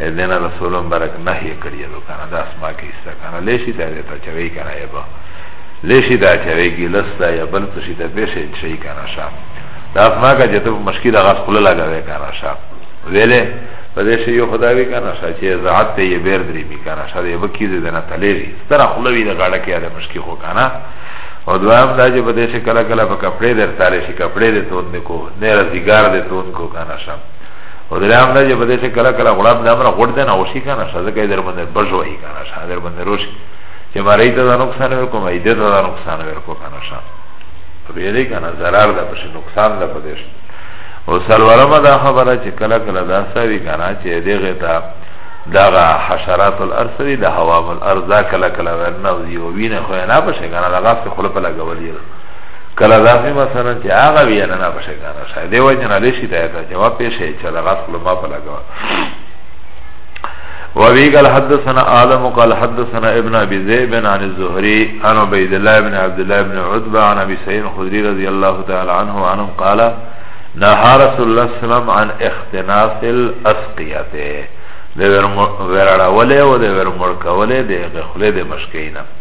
دینا رسول مبارک نهی کړی دو کنه دا اسما کې است کنه لشي دا ته چوي کنه یبا لشي دا چوي کې لستا یا بل څه شي ته پېښې شي کنه شا دا اسما کا جته مشکل غاس خپل لګاوي کنه شا ویلې په دې شی یو خدای کنه شا چې زعات ته یې بیر درې می کنه شا دې وکی دې نه تلېری ستره خلوی د غاړه کې دا مشکل خو کنه او دوام دا چې په دې شي کله کله په کپڑے درته لشي کپڑے دې تون کو نه رزګار دې تون کو کنه شا او درام دا چې په دې چې کله کله غړاب د امر غړ دنه وشي کنه شاده کې در باندې بجو هي کنه شاده در باندې روش چې مړی ته دا نقصان ورکو مې دې ته دا نقصان ورکو کنه شا په دې کنه zarar ده پښې نقصان ده په دې او سلورم دا خبره چې کله کله دا سوي کنه چې دغه ته دغه حشرات الارض دی د هوا الارض کله کله ورنه وی وینه خو نه پښې کنه لغاس خپل په لګولې کله داسی مثلا چه آغا بیا ننا پشه کانا شای دی وجه نلیشی دایتا چه ما پیشه چه دا غسل ما پلگوا وابي قال حدثنا آدم قال حدثنا ابن أبي ذئب عن الزهري عن عبيد الله بن عبد الله بن عتبة عن أبي سعيد الخدري رضي الله تعالى عنه وعنهم قال نهى رسول الله صلى الله عليه وسلم عن اختناس الأسقية ده ورڑا ولی و ده ورمڑکا ولی ده غخلی ده مشکینا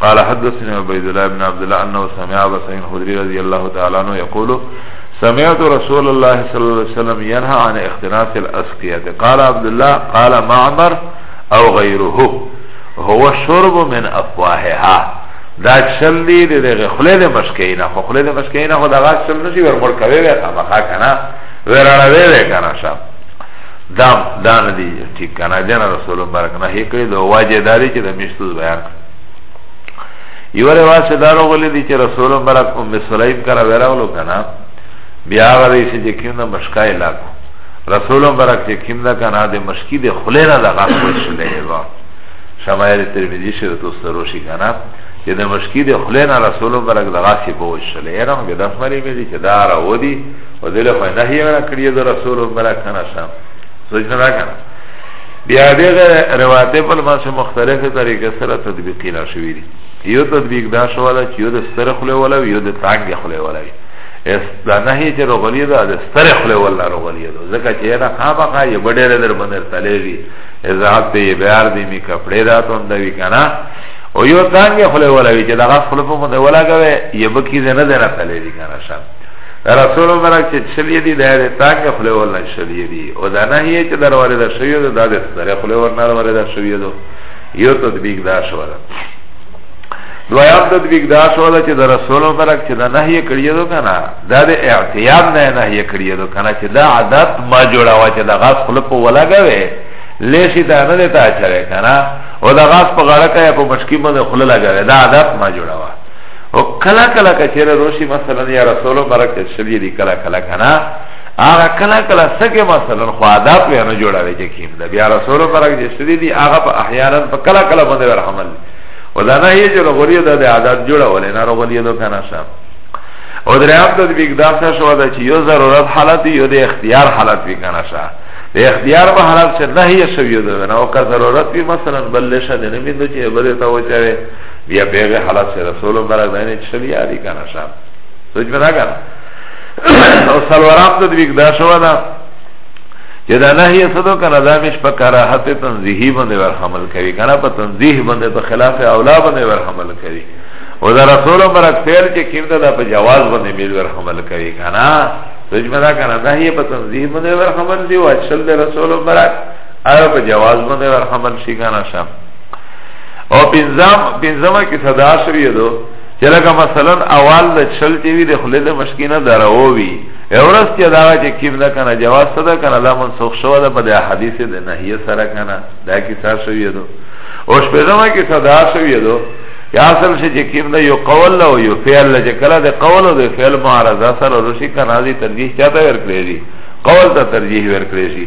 قال حدثني عبيد الله بن عبد الله انه سمع ابا سعيد الخدري رضي الله تعالى عنه يقول سمعت رسول الله صلى الله عليه وسلم ينهى عن اختناس الاسقيه قال عبد الله قال معمر او غيره هو شرب من افواهها دا چل دی دی دی خلی دی مشکینا خو خلی دی مشکینا خو دا غاز چل نشی ورمور کوی وی خامخا کنا ورانوی وی کنا شا دا دا نه دی ټیک کنه دین رسول مبارک نه هی کړی دا واجه داری چې د مشتوز بیان کړ یو روایت سے دارو غلی دی چې رسول مبارک ام سلیم کرا وراغلو کنه بیا غلی سے چې کیندا مشکای لاکو رسول مبارک چې کیندا کنه د مشکی د خلینا د غاښ وشلې وا شمایل ترمذی شر تو سروشی کنه چې د مشکی د خلینا رسول مبارک د غاښ په وشلې رنګ د دفمری مې چې دارا ودی و دل خو نهی ورا کړی د رسول برک نه شم سوچ نه راکنه بیا دغه روایت په لمسه مختلفه طریقې سره تطبیقی را شوې دي یو تطبیق دا شو دا چې یو د ستر خله ولا یو د تانګ خله ولا اس دا نه چې رغلی دا د ستر خله ولا رغلی دا ځکه چې دا خامہ خا یې بډېر در باندې تلېږي عزت دې بیار دې می کپڑے دا ته اند وی کنه او یو تانګ خله ولا چې دا خپل په مده ولا کوي یبکی دې نه درته لري کنه رسول مبارک چې چلیه دی دا د تانګ خله ورنه چلیه دی او دا نه یې چې در وارد شوی دی دا د سره خله ورنه وارد شوی دی یو تطبیق دا شو ده دویام تطبیق دا شو ده چې د رسول مبارک چې دا نه یې کړی دی کنه دا د اعتیاد نه نه یې کړی دی کنه چې دا عادت ما جوړاوه چې دا غاس خله په ولاګوي لیشی دا نه دی تا چره کنه او دا غاس په غړکه یا په مشکی باندې خله لګوي دا عادت ما جوړاوه او کلا کلا کچره روشی مثلا یا رسول مبارک ته شلی دی کلا کلا کنا آغا کلا کلا سکه مثلا خو عذاب یا نه جوړاوی چې کیم دا بیا رسول مبارک دې شلی دی آغا په احیانا په کلا کلا باندې ورحمل او دا نه یې جوړ غوړی دا د عادت جوړول نه غوړی دو کنه شام او دریم د بیګدار سره شو دا چې یو ضرورت حالت یو د اختیار حالت وی کنه شاه د اختیار په حالت سره نه یې شوی دا نه او که ضرورت وی مثلا بل شه نه مینده چې بده تا وچاره بیا بیغه حالت سے رسول برک دینه چلی یاری کنه شام سوچ بنا کنه او سلورام تو دیگ دا شوا دا چه دا نحی صدو کنه دا مش پا کراحت تنزیحی بنده ور حمل کری کنه پا تنزیح بنده پا خلاف اولا بنده ور حمل کری و دا رسول برک فیل چه کم دا پا جواز بنده میل ور حمل کری کنه سوچ بنا کنه نحی پا تنزیح بنده ور حمل دی و اچل دا رسول برک آیا پا جواز بنده ور حمل شی کنه شام او پنځم پنځمه کې صدا شوی دو چې لکه مثلا اول د چل چې وی د خله د مشکینه دراوي اورس چې دا چې کیم نه کنه جواز صدا کنه دا منسوخ شو ده په د حدیث د نهیه سره کنه دا کې څه شوی دو او شپږمه کې صدا شوی دو یا اصل شي چې کیم نه یو قول او یو فعل چې کله د قول او د فعل معارضه سره رشي کنه دي ترجیح چاته ورکړي دي قول ته ترجیح ورکړي شي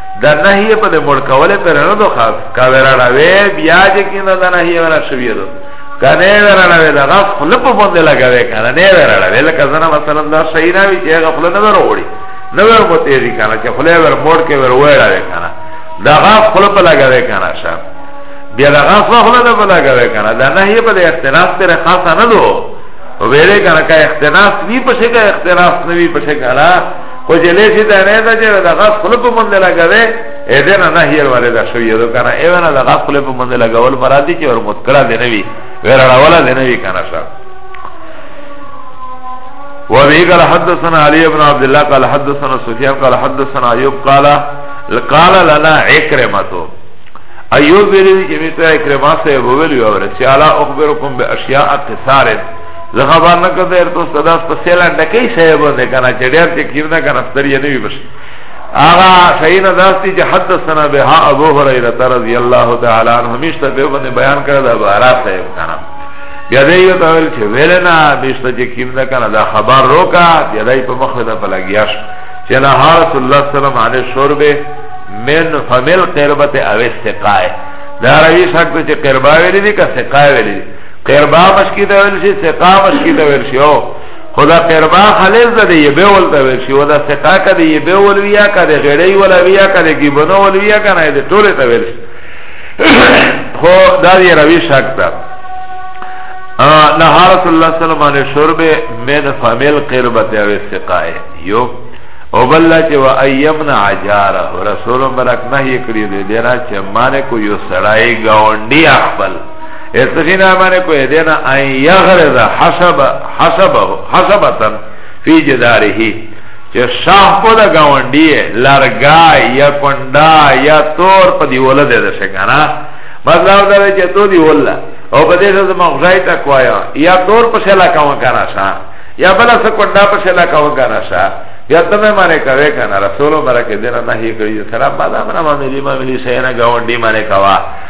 دا نهیه پا ده ملکوله پر ندو خاص که ورانوه بیا جه کین دا نهیه وران شویه دو که نه ورانوه دا غف خلپ بنده لگوه کنه نه ورانوه لکه زنه مثلا دا شهی ناوی چه غف خلپ نور اوڑی نور متیری کنه چه خلپ ور مور که ور ویراوه کنه دا غف خلپ لگوه کنه شا بیا دا غف خلپ لگوه کنه دا نهیه پا ده اختناس پر خاص ندو ویره کنه که اختناس نی پشه که اختناس نوی پشه کنه خو چې لیسی دا نه ده چې د غاز خوله په منځ لګوي اې دې نه نهي ورې ده شوی یو کنه اې ونه د غاز خوله په منځ لګول مراد دي چې ور متکړه دی نه وي ور اړوله دی نه وي کنه شر وابي قال حدثنا علي بن عبد الله قال حدثنا سفيان قال حدثنا ايوب قال قال لنا عكرمه ايوب بن جميع عكرمه سے بولي اور سيالا اخبركم باشياء قصار زه خبر نه کړم ډېر ته استاد په سیلا ډکې شی باندې کنه چې ډېر چې کیردا کنه ستري نه وي بس هغه صحیح نه داستی چې حدثنا بها ابو هريره رضی الله تعالی عنہ همیشه په باندې بیان کړه دا بارا صاحب کنه بیا دې یو تاول چې ویل نه بیشته چې کیردا کنه دا خبر روکا بیا دې په مخه دا پلګیاش چې نه رسول الله صلی الله علیه شربه من فمل قربت او استقائه دا روی شک چې قربا ویلی دی که سقائه ویلی دی قربا مشکی تا ویل شی سقا مشکی تا ویل شی خدا قربا خلیز ده ده یبه ول تا ویل شی و ده سقا که ده یبه ول ویا که ده غیره ول ویا که ده گیبنو ول ویا که نه ده طول تا ویل شی خو دا دی روی شک ده نهار صلی اللہ علیہ وسلم علی شرب من فمل قربت او سقائے یو او بللا چه و ایمن عجاره رسول مبرک نهی کری دی دینا چه مانه کو یو سرائی گاونڈی اخبل استغنا معنی کوئی دینا ان یغرز حسب حسب حسبتا فی جدارهی چه شاه کو دا گاونڈیه لرگا یا کنڈا یا تور پا دیوله دیده شکانا مطلب دا چه تو دیوله او پا دیسا زمان خوشای تکوایا یا تور پا سلا کون کانا شا یا بلا سا کنڈا پا سلا کون کانا شا یا تمه معنی کوي کنه رسول مبارک دینه نهي کوي سلام بعد امر ما ملي ما ملي سينه گاونډي معنی کوا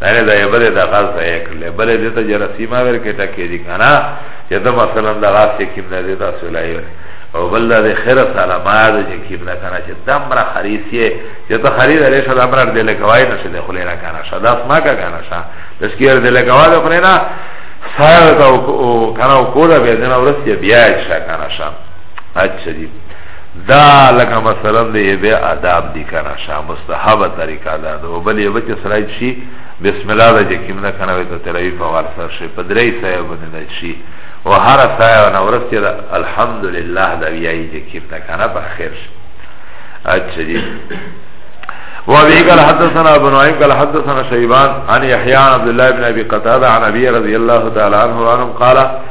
دانه دا یبل دا غاز ضایع کړل بل دې ته جرثیمه ورکه ټکې دي کنه چې دا مثلا دا غاز چې کیم نه دي دا سولای ور او بل دا خیر سره ما دې چې کیم نه کنه چې دمره خریسیه چې ته خرید لري شدا امر دې له کوي نه شدا خلې نه کنه شدا ما کا کنه شا تشکیر دې له کوي خو نه سارت او کنه او کوله به دې نه ورسې بیا شا کنه شا اچھا جی دا لکه مثلا د یبه آداب دی کنه شا مستحب طریقه ده او بل یبه چې سراج شي بسم الله د جکیم نه کنه وي ته تلوي په وار سر شي په درې سایه باندې نه شي او هر سایه نه ورسته ده الحمدلله دا ویایي جکیم نه کنه په خیر شي اچھا جی وابي قال حدثنا ابو نعيم قال حدثنا شيبان عن يحيى عن عبد الله بن ابي قتاده عن ابي رضي الله تعالى عنه قال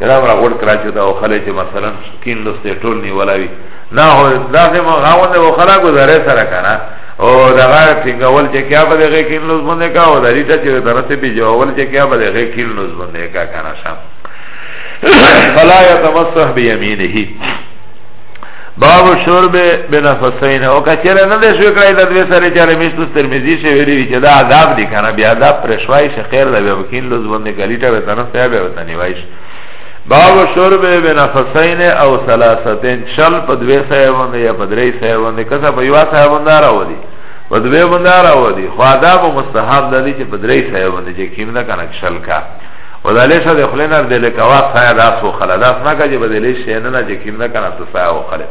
کرام را غوړ کړه چې دا وخلې چې مثلا سکین لسته ټول نی ولاوي نه هو دا غي ما غاوند وخلا گزاره سره کنه او دا غا ټینګول چې کیا به غي کین لوز باندې کا او دری ته چې درته به جوول چې کیا به غي کین لوز باندې کا کنه شام فلا يتمسح بيمينه باب شرب بنفسین او کچره نه دې شو کړای د دوی سره چاره مشتو ترمذی شه ویری چې دا عذاب دي کنه بیا عذاب پرشوای شه خیر دا به وکیل لوز باندې کلیټه وتنه صاحب وتنه نیویش باب شرب بن خسین او ثلاثتین شل په دوی سایوند یا په درې سایوند کسه په یو سایوند راوړي په دوی باندې راوړي خو آداب مستحب د دې چې په درې سایوند چې کیم نه کنه شل کا ودالیش د خلینر د لکوا سایه داس و خلداس نه کجه بدلیش نه نه چې کیم نه کنه ته سایه و خلد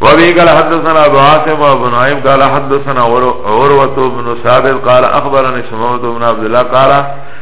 وابي قال حدثنا ابو عاصم وابو نعيم قال حدثنا عروه بن ثابت قال اخبرني سمعت بن عبد الله قال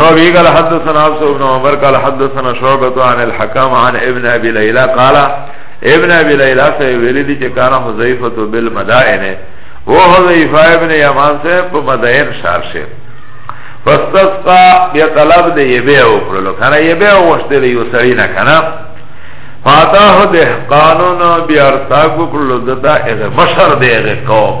وبه قال حدثنا عبد بن عمر قال حدثنا شعبة عن الحكام عن ابن ابي ليلى قال ابن ابي ليلى سے ویلی دی کہ کان حذیفہ تو بالمدائن وہ حذیفہ ابن یمان سے مدائن شار سے فاستسقا بیا طلب دی یبیع وکړلو کنه یبیع وشتل یو سړی نه کنه فاتاه دهقانون بیا ارتاق وکړلو دتا اغه مشر دی اغه قوم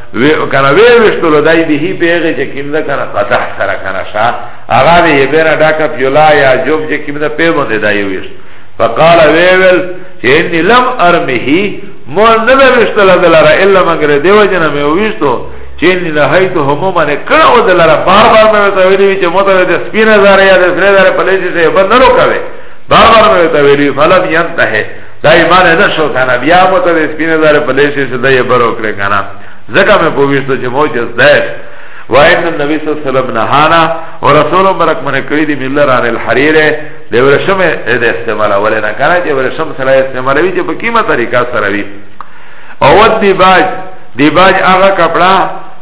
کنه وی وشتلو دای به هی پیغه چې کیم ده کنه قطح سره کنه شا هغه به بیره ډاکه پیولا یا جوب چې کیم ده په باندې دای ویش فقال ویول چې انی لم ارمه مو نه وشتل دلاره الا مگر دیو جن مې وشتو چې انی نه هیته هم باندې کړه دلاره بار بار مې ته ویلی چې مو ته د سپینه زاره یا د سره زاره په لسی سه بنلو کوي بار بار مې ته ویلی فلم ینته دا ایمان نه شو کنه بیا مو ته سپینه دار په لیسه سره یې برو کړ کنه زکه مې پوښتنه چې مو جز ده وان النبي صلی الله علیه وسلم نهانا ورسول مبارک من کړی دی ملر عن الحرير د ورشم د استعمال ولې نه کنه چې ورشم سره استعمالوي چې په کیمه طریقه سره وي او دی باج دی باج هغه کپڑا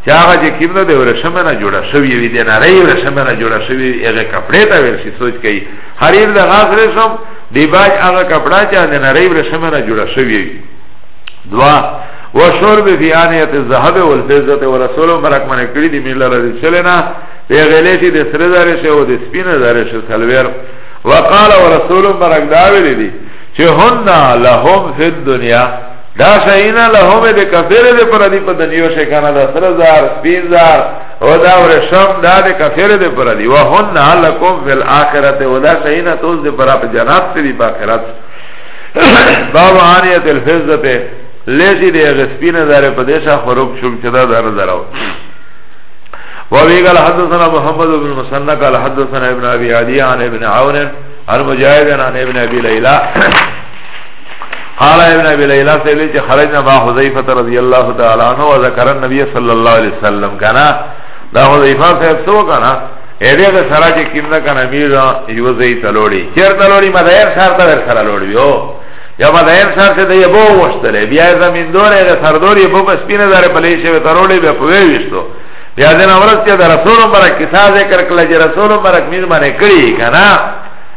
چې هغه چې کیمه د ورشم نه جوړه شوی وي د نه ری ورشم نه جوړه شوی هغه کپڑے ته ورشي سوچ کوي حریر د غاز رشم دیباج هغه کپڑا چې د نری ورشمه نه جوړه شوی وي دوا وشرب فی آنیت الذهب والفضه ورسول برک من کړي دی مل لري چلنا په غلې چې د سره زره شه او د سپینه زره شه سلویر وقال ورسول برک دا ویل دي چې هن لهم فی الدنیا دا شینا لهم د کفر د پر دی په دنیا شه کنه د سره زار سپین زار او دا ورشم دا دی کفر دی پر دی وهن لکم فی الاخرت و دا شئینا توز دی پر اپ جنات تی دی پا آخرت باب آنیت الفزت لیسی دی غسپین دار پدیشا خروب شم چدا دار دارو وابي قال حدثنا محمد بن مسنى قال حدثنا ابن ابي عدي عن ابن عون عن مجاهد عن ابن ابي ليلى قال ابن ابي ليلى سيلي چې خرجنا مع حذيفه رضي الله تعالى عنه وذكر النبي صلى الله عليه وسلم كنا دا حذيفه صاحب سو کنا ایده ده سرا چه کم ده کنا میر یو زی تلوڑی چیر تلوڑی مدهر سر تلر سرا لوڑی بیو یا مدهر سر چه ده یبو وشتلی بیا زمین دور ایده سردور یبو پس پینه داره پلیشه و تلوڑی بیا پوی وشتو بیا دن ورس چه ده رسول مبرک کسا ذکر کلا چه رسول مبرک میر منه کری کنا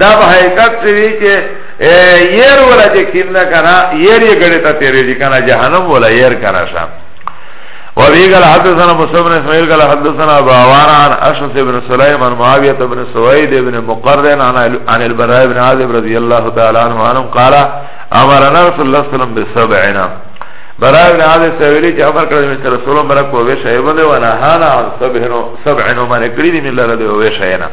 دا په حقیقت څه وی چې ير ولا چې کینه کنه ير یې ګړې ته تیرې دي کنه جهنم ولا ير کنه شام وابي قال حدثنا مصعب بن اسماعيل قال حدثنا ابو عوان عن اشعث بن سليم عن معاويه بن سويد بن مقرن عن عن البراء بن عازب رضي الله تعالى عنه عنه قال امرنا رسول الله صلى الله عليه وسلم بسبعنا براء بن عازب سويلي چې امر کړی چې رسول الله برکو وې شایبه ونه هانا سبعنا سبعنا من کړی دي من لره دي وې شاینا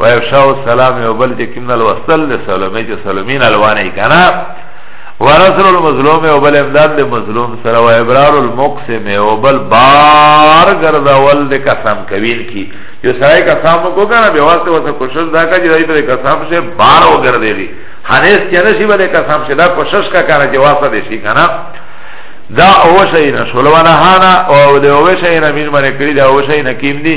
و افشاء السلام او بل چې کیمنل وصل د سلامې چې سلامین الوانه کنا و نصر المظلوم او بل امداد د مظلوم سره و ابرار المقسم او بل بار ګرځول د قسم کوین کی یو سره قسم کو کنه به واسطه واسطه کوشش دا کوي چې دې قسم شه بار وګرځي حنیس چې نشي بل قسم شه دا کوشش کا کنه چې واسطه دې شي کنه دا او شینا شلوانا هانا او دا او شینا میر منه کړی دا او شینا کیم دی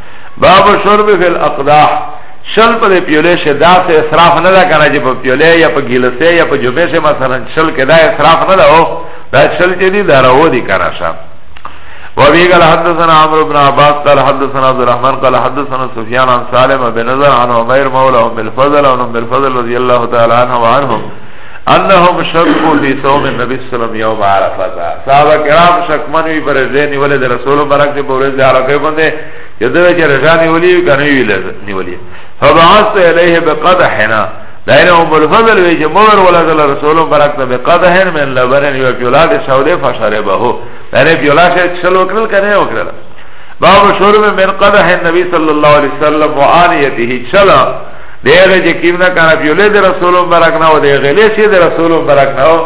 باب شرب فی الاقداح شل په پیولې شه دا سه اسراف نه دا کنه چې په پیولې یا په ګیلسه یا په جوبې شه مثلا شل کې دا اسراف نه دا او دا شل چې دی دا راو دی کنه شه وابي قال حدثنا عمرو بن عباس قال حدثنا عبد الرحمن قال حدثنا سفيان عن سالم بن نضر عن عمير مولى ام الفضل عن ام الفضل رضي الله تعالى عنه وعنهم انهم شکو فی صوم النبی صلی اللہ علیہ وسلم یوم عرفہ تا صحابہ کرام شکمن وی پر رضی نیولی در رسول مبارک دی پر رضی عرفہ بندے یدوی چه رضا نیولی وی کنوی نیولی فبعثت الیه بقدحنا دائره ام الفضل وی چه مور ولدل رسول مبارک تا بقدحن من لبرن یو پیولاد شوده فشربه دائره پیولا شد چل وکرل کنه وکرل باب شرب من قدح النبی صلی اللہ علیہ وسلم وآنیته چلا دیگه چه کم ده کنه پیوله ده رسول مبرک نو ده غلیشی ده رسول مبرک نو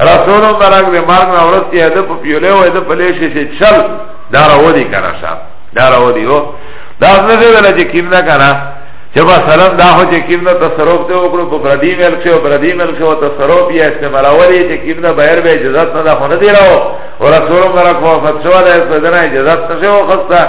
رسول مبرک ده مرگ نورستی ده پا پیوله و ده پلیشی شه چل دارا و دی کنه شا دارا و دی و ده از نده ویلا چه کم ده کنه چه با سلام ده خو چه کم ده تصروف ده وکرو پا پردی ملک شه و پردی ملک شه و تصروف یا استمراولی چه کم ده بیر به اجازت نده خو نده رو و رسول مبرک وفت شو ده استدنا اجازت نشه و خسته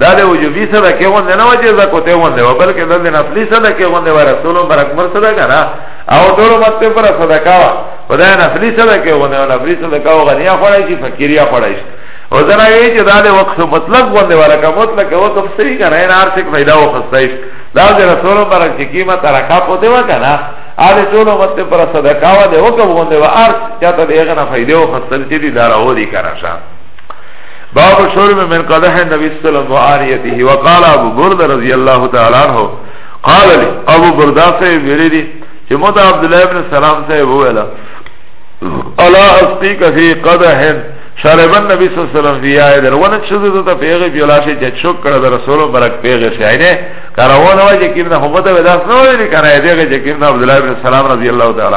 دا د وجوبی صدقه غوندې نه وجه زکات غوندې و بلکې د نفلی صدقه غوندې و رسول پر اکبر صدقه نه او ټول مت پر صدقه وا خدای نفلی صدقه غوندې و نفلی صدقه او غنیا خړای شي فقیریا خړای شي او زنا وی چې دا د وقف مطلق غوندې و رکه مطلق او تفسیری کنه نه هر څه پیدا و خستای شي دا د رسول پر چې قیمت رکا پته و کنه آده ټول مت پر صدقه و د وقف غوندې و ار چاته دغه نه فائدې و خستل چې دی دارا و دی کنه باب شرب من قدح النبي صلى الله عليه وسلم وآنيته وقال ابو برد رضي الله تعالى عنه قال لي ابو برد صاحب ویلی دی چې مت عبد الله ابن سلام صاحب ویلا الا اسقيك في قدح شرب النبي صلى الله عليه وسلم في آية در ونت شزد تا پیغی پیولا شی چه چک کرد رسول برک پیغی شی اینه کاروان وجه کیرنا حمد وداس نولی کنه ایدیغی جه کیرنا عبدالله ابن سلام رضی اللہ تعالی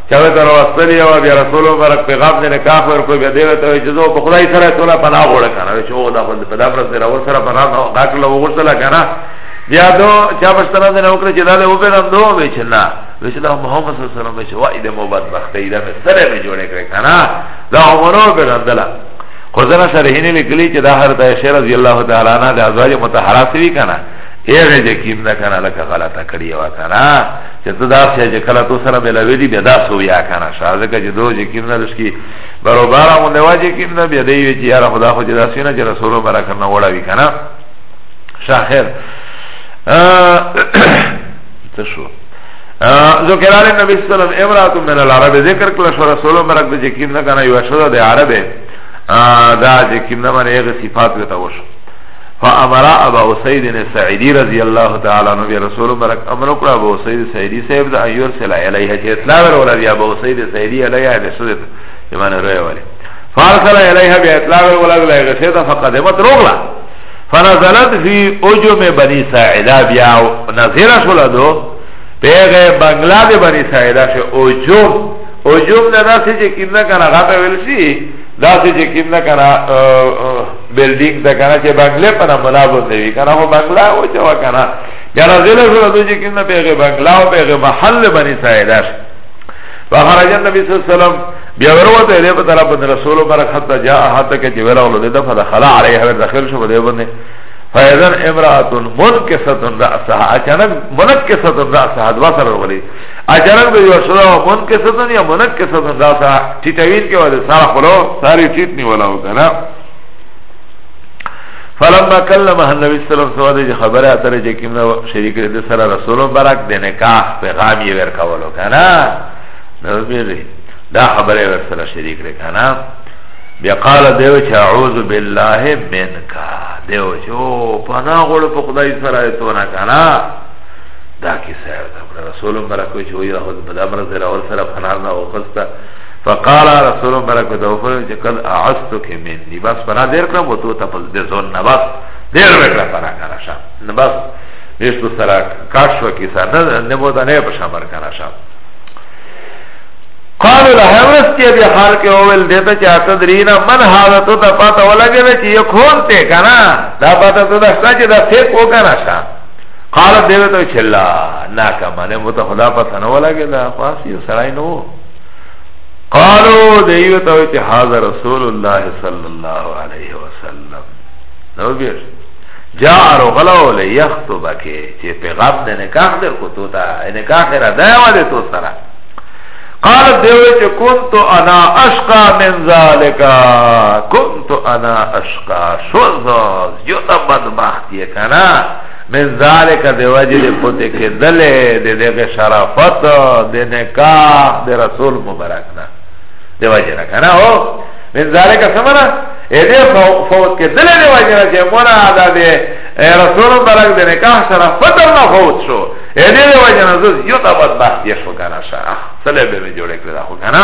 چاوه تر واستلی او بیا رسول مبارک پیغام دې نکاح ور کو بیا دې ته چې زه په خدای سره ټوله پناه غوړه کنه چې و دا په دا پر سره ور سره پناه نو دا کله وغوښتل کنه بیا دو چا پښتنه دې نو کړ چې دا له وبې نن دوه وې چې نه وې چې دا محمد صلی الله علیه وسلم چې وای دې مو بد وخت دې مې سره مې جوړې کړې کنه دا عمرو به رندلا خو زنه سره هینې لیکلي چې دا هر ته شیر رضی الله تعالی عنہ د ازواج متحرات وی کنه ایغه جکیم نه کنه لکه غلطه کړی و کنه چې ته دا څه چې کله تو سره ملاوي دي بیا دا سو یا کنه شاده کې دو چې کیم نه لشکي برابر مو نه واجه کیم نه بیا دی چې یاره خدا خو دې دا سینه چې رسول الله کنه وړا وی کنه شاخر ته شو ذکر علی نبی صلی الله علیه وسلم امراه من العرب ذکر کله شو رسول الله برک دې کیم نه کنه یو شوه د عربه دا چې کیم نه باندې غ صفات وته وشو فامر ابا اسید سعیدی رضی الله تعالی عنہ بی رسول برک امر کړه ابو اسید سعیدی صاحب د ایور سلا الیه چې اطلاع ورول بیا ابو اسید سعیدی الیه د سود ایمان روي ولی فارسل الیه بیا اطلاع ورول بیا غسیدا فقدمت روغلا فنزلت فی اجم بنی ساعده بیا نظیر شول دو پیغه بنگلا دی بنی ساعده شه اجم اجم نه داسې چې کینه کنه غاټه ویل شي داسې چې کینه کنه بلډینګ ته کنه چې بنگله په نامه باندې وی کنه هو بنگلا و چې وکنه یا نازل سره د چې کنه پیغه بنگلا او پیغه محل باندې سایدار فخرج النبي صلی الله علیه وسلم بیا وروته دې په طرف باندې رسول مبارک حتا جاء حتا کې چې ورغلو دې دفعه دخل علیه ور داخل شو دې باندې فیضا امراتن منکسۃ راسها اچانک منکسۃ راسها دوا سره ورغلی اجرن به یوشدا و من کسدن یا منک کسدن دا سا ٹیٹوین کے وجہ سارا خلو ساری ٹیٹ نہیں والا ہوگا نا فلما کلمه النبي صلی الله علیه وسلم چې خبره اترې چې کیمنا شریک دې سره رسول برک دې نکاح پیغام یې ورکولو کنه نو به دا خبره ور سره شریک لري کنه بیا قال دیو چې اعوذ بالله منک دیو چې او پناه غوړ په خدای سره ته نه کنه دا کیسه رسول برکو چې وی راو په دمر زرا ور سره پناه نه وخسته فقال رسول برکو دا وفر چې قد اعستك مني بس پناه دیر کړم وته ته پس دې زون نه بس دیر وکړه پناه کنه شم نه بس نشتو سره کاش وکي سره نه نه بودا نه په شمر کنه شم قالو له همرس کې بیا حال کې اول دیتا چې اته درینا من حالت ته پاته ولګې چې یو خون ته کنه دا پاته ته دا چې دا څه کو کنه شم قالت دیوه تو چه لا ناکا مانه بوتا خدا پتا نو لگه دا خواسی سرائی نو قالو دیوه تو چه حاضر رسول الله صلی اللہ علیہ وسلم نو بیش جا رو غلو لی یختو بکی چه پیغام ده نکاح در کتو تا نکاح را دیوه ده تو سرا قالت دیوه چه کنتو انا اشقا من ذالکا کنتو انا اشقا شوزوز جو تا بدبختی کنا من ذالک دی وجه دی پوتی که دلی دی دیغ شرافت دی نکاح دی رسول مبرک نا دی وجه نا کنا او من ذالک سمنا ایدی فوت که دلی دی وجه نا چه مولا دا دی رسول مبرک دی نکاح شرافت نا فوت شو ایدی دی وجه نا زوز یو تا بدبخت یشو کنا شا سلی بی می جوڑک لدا خو کنا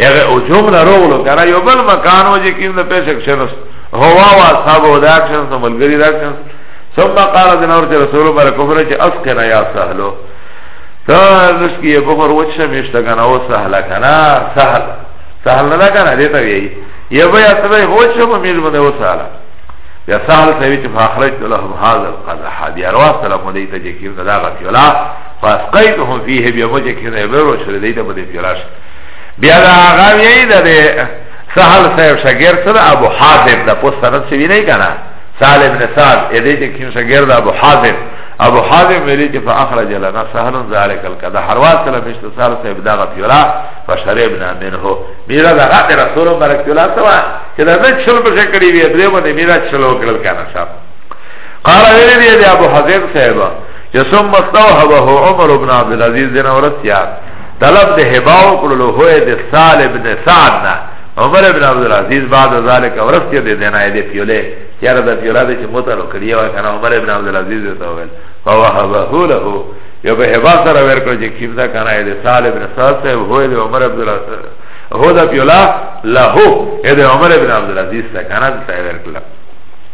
اغه هجوم نه روغلو کنه یو بل مکان و چې کیم نه پیش اکشنس هوا وا صاحب و دا اکشنس ملګری دا اکشنس ثم قال ذن اور رسول بر کفر چې اسقنا یا سهلو تا رشکی بخور وچ میشت کنه او سهل کنه سهل سهل نه کنه دیتا وی یا بیا تبه هوچ شم میل بده او سهل یا سهل سوی چې فاخرج لهم هذا القدح بیا روا سلام دی ته چې کیم دا غفلا فاسقیتهم فيه بیا مجه کینه ورو شر دی ته بده پیراش بیا دا هغه وی دا دی سهل صاحب شاګرد سره ابو حازم دا پوس سند شوی نه کنه سهل ابن سعد دې چې کوم شاګرد ابو حازم ابو حازم ویلی چې فاخرج لنا سهل ذلك القدا حرواز سره مشته سهل صاحب دا غفیرا فشربنا منه میرا دا غد رسول مبارک الله سوا چې دا نه چل به کړی وی دې باندې میرا چلو کړل کنه صاحب قال ویلی دی ابو حازم صاحب چې ثم استوهبه عمر بن عبد العزيز دین اورسیا طلب ده هباو کرلو هوه ده سال ابن سعد نا عمر ابن عبدالعزیز بعد ذالک ورستی ده دنای ده پیوله یار ده پیوله ده چه مطلو کریه وکنا عمر ابن عبدالعزیز ده تاویل فوهبهو لهو یو به هبا سره ورکړو چې کیم دا کنه اې سال ابن سعد ته هو دې عمر عبد الله هو دا پیولا له اې عمر ابن عبد العزيز ته کنه ته ورکړه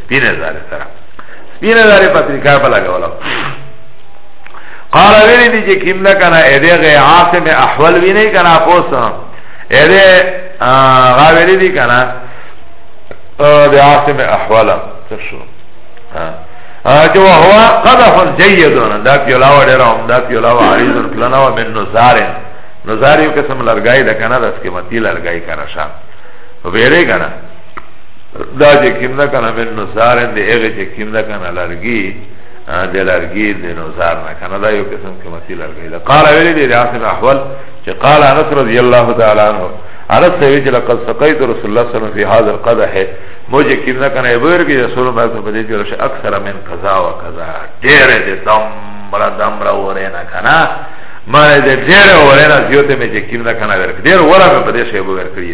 سپین زار سره سپین زار پتریکا په لګولو قال ویلی دی چې کیم نه کنه اې دغه عاصم احول ویني کنه پوس اې دې غا ویلی دی کنه د عاصم احول څه شو چې هو قدح جيدون دا پیولا وړه هم دا پیولا وعریض پلان او من نزار نزار یو قسم لرګای د کنه د سکمتی لرګای کنه شام ویری کنه دا چې کیم ده کنه من نزارن ده اغه چې کیم ده کنه لرګي ده لرګي ده نزار نه کنه دا یو قسم کې مسی لرګي ده قال ویلی دی عاصم احوال چې قال انس رضی الله تعالی عنہ انس سوی چې لقد سقيت رسول الله صلی الله علیه وسلم في هذا القدح مجھے کیم ده کنه بیر کې رسول الله صلی الله علیه وسلم په دې کې ورشه اکثر من قضا و قضا ډېر دې دم مرا دم را وره نه کنه ما دې ډېر وره نه زیوته مې چې کیم ده کنه ورک ډېر وره مې په دې شی وګر کړی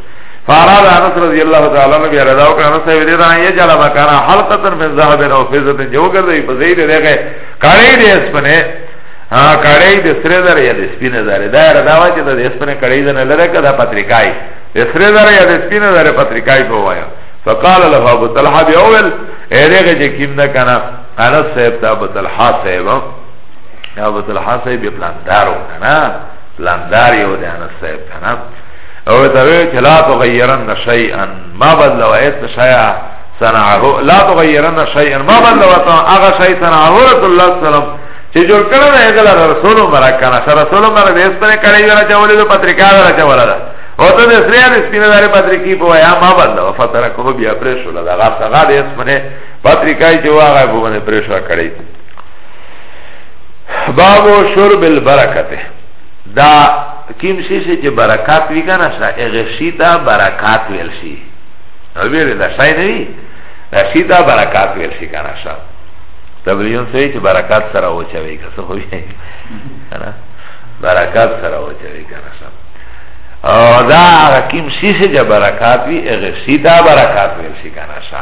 فاراد انس رضی اللہ تعالی عنہ بیا رضا وکړه انس وی دا یې جلا مکان حلقه من ذهب او فضه جو ګرځي په زید دغه کړي دې اسپنه ها کړي دې سره در یا دې سپینه در دا رضا وا چې دې اسپنه کړي دې نه لره کدا پتریکای دې سره در یا دې سپینه در پتریکای په وایا فقال له ابو طلحه بیا اول اېرهګه چې کیم نه کنه انس صاحب ته ابو طلحه صاحب ابو طلحه صاحب پلاندارو کنه پلاندار یو دې انس صاحب کنه او ته وی چې لا تغیرن شیئا ما بدل وایت شیئا صنعه لا تغیرن شیئا ما بدل وایت هغه شی صنعه رسول الله صلی الله علیه وسلم چې جوړ کړه نه هغه رسول مرک کنه سره رسول مرک دې سره کړی ورا چولې د پتریکا ورا چولا ده او ته دې سره دې سپینه دار پتریکی په یا ما باندې وفتره کو بیا پرې شو دا غا څنګه دې سمنه پتریکای چې واغه په باندې پرې شو کړی باب شرب البرکته دا کیم شی شی چه برکات وی کنه شا اغشی تا برکات ویل شی او بیره دا شای نوی دا شی تا برکات ویل شی کنه شا تبلیون سوی چه برکات سره وچه وی کسو خوی کنه برکات سره وچه وی کنه شا او دا کیم شی شی چه برکات وی اغشی تا برکات ویل شی کنه شا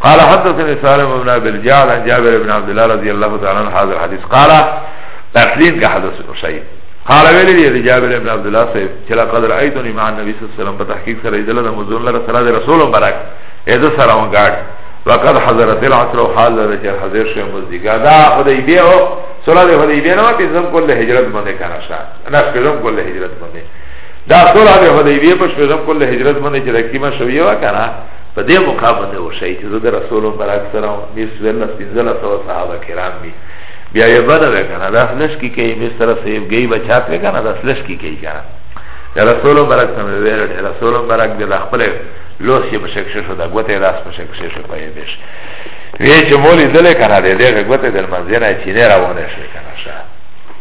قال حدثني سالم بن ابي الجعد عن جابر بن عبد الله رضي الله تعالى عنه هذا الحديث قال تسليم کا حدث شيء قال ویلی دی دی جابر ابن عبداللہ صاحب چلا قد رأیتونی مع النبی صلی اللہ علیہ وسلم بتحقیق سر ایدل دا مزون لر سرا دی رسول مبرک ایدل سرا ونگاڑ وقد حضرت العصر و حال لر چر حضر شو مزدگا دا خدای بیو سرا دی خدای بیو نما پیزم کل حجرت بنده کانا شا ناس پیزم کل حجرت بنده دا سرا دی خدای بیو پش پیزم کل حجرت بنده چر حکیمہ شویو کانا په دې موقع باندې وشي چې د رسول مبارک سره مې سویل سپینځل سو صحابه کرام دي بیا یې بده وکنه دا فلش کی کوي مې سره سیب گئی بچا په کنه دا فلش کی کوي کنه یا رسول مبارک سم ویل رسول مبارک د خپل لوس یې بشک شو دا غوته لاس بشک شو په یې بش وی چې مولی دل کنه دې دې غوته د منځنه چې نه راونه شي کنه شا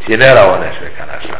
چې نه راونه شي کنه شا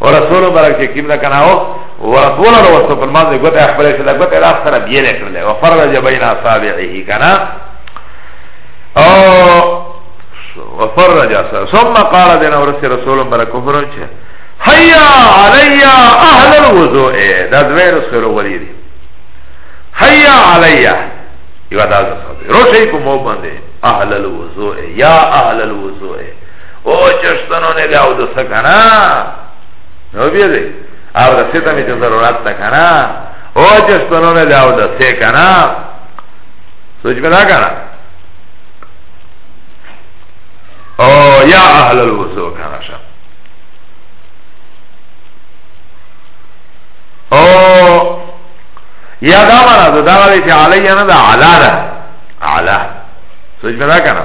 و رسول مبارک چه کم لکن آو و رسول رو وستو فرمان دی گوت اخبر شده گوت الاس سر بیل اکرده و فرد جبین اصابعه کنا او و فرد جاسر ثم قال دینا و رسی رسول مبارک کفرو چه حیا علیا اهل الوضوء دا دوی رسول ولی دی حیا علیا یو دا زفر روشی کو مو بنده اهل الوضوء یا اهل الوضوء او چشتنو نه بیا او دسته کنا نو بیا دی او دسته تا می چه ضرورت تا کنا او چشتنو نه بیا او دسته کنا سوچ پیدا کنا او یا اهل الوسو کنا شا او یا دا مانا دا دا غلی چه علی یا نا دا علا دا علا سوچ پیدا کنا